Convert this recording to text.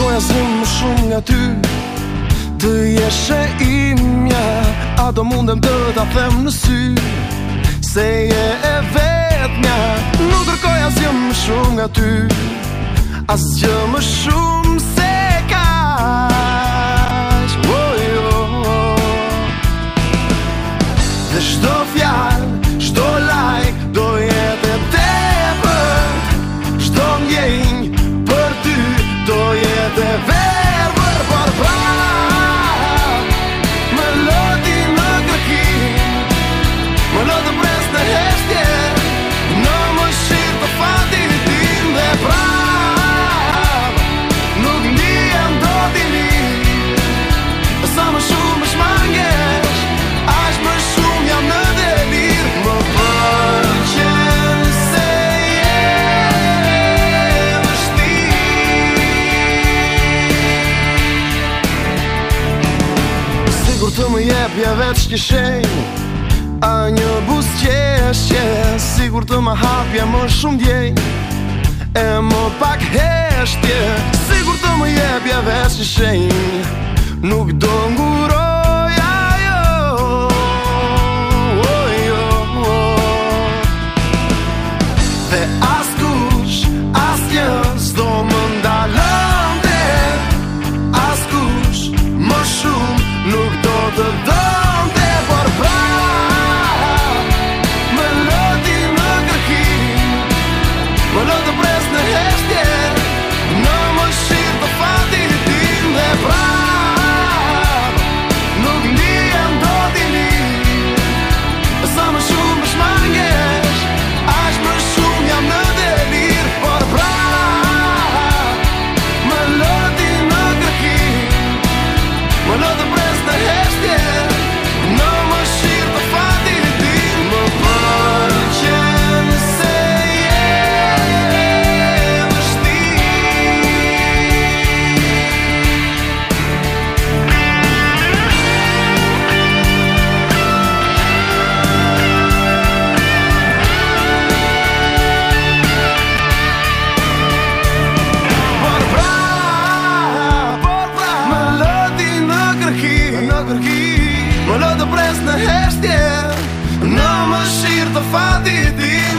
kërkoj asim më shumë nga ty Të jeshe imja A do mundem të ta them në sy Se je e vet nga Nuk kërkoj asim më shumë nga ty Asim më shumë se të më jepja veç kishen A një bus qeshje Sigur të më hapja më shumë djej E më pak heshtje Sigur të më jepja veç kishen Nuk do nguroja jo Dhe të brez në heshtje Në më shirë të fatit i